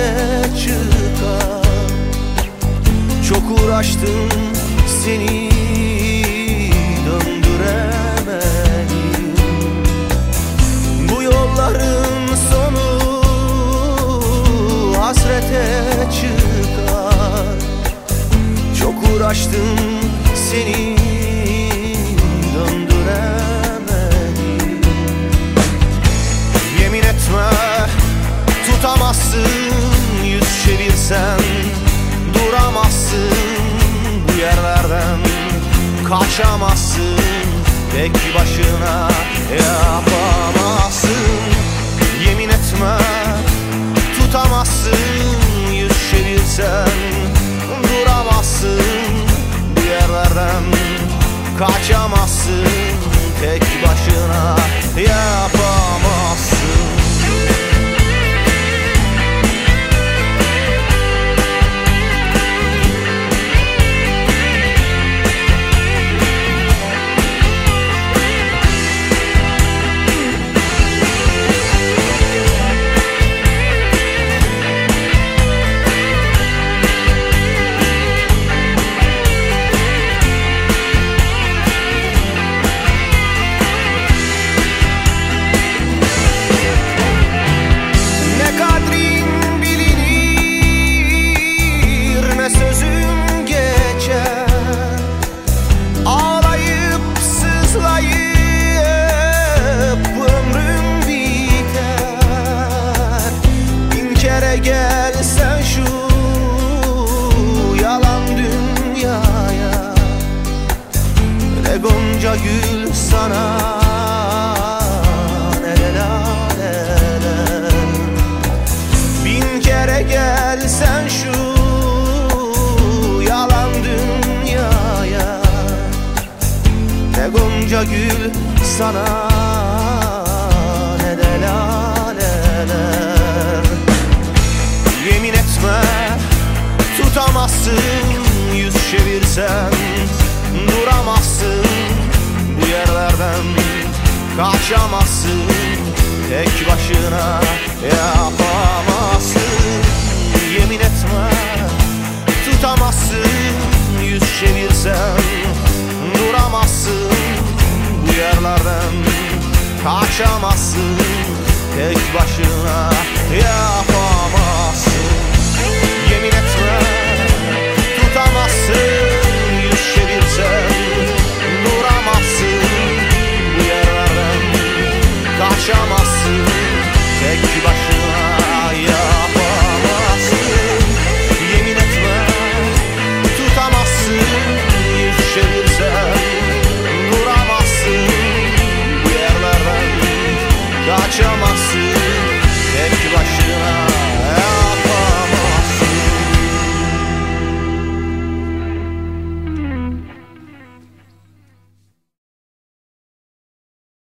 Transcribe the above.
sahte çıkar. Çok uğraştım seni döndüremedim. Bu yolların sonu hasrete çıkar. Çok uğraştım seni Kaçamazsın. Tek başına yapamazsın. Yemin etme tutamazsın. Yüz çevirsen duramazsın. Bu yerlerden Kaçamazsın. Tek başına yapamazsın gonca gül sana ne de laleler Yemin etme tutamazsın yüz çevirsen duramazsın. Bu yerlerden kaçamazsın tek başına yapamazsın yerlerden kaçamazsın. Tek başına yapamazsın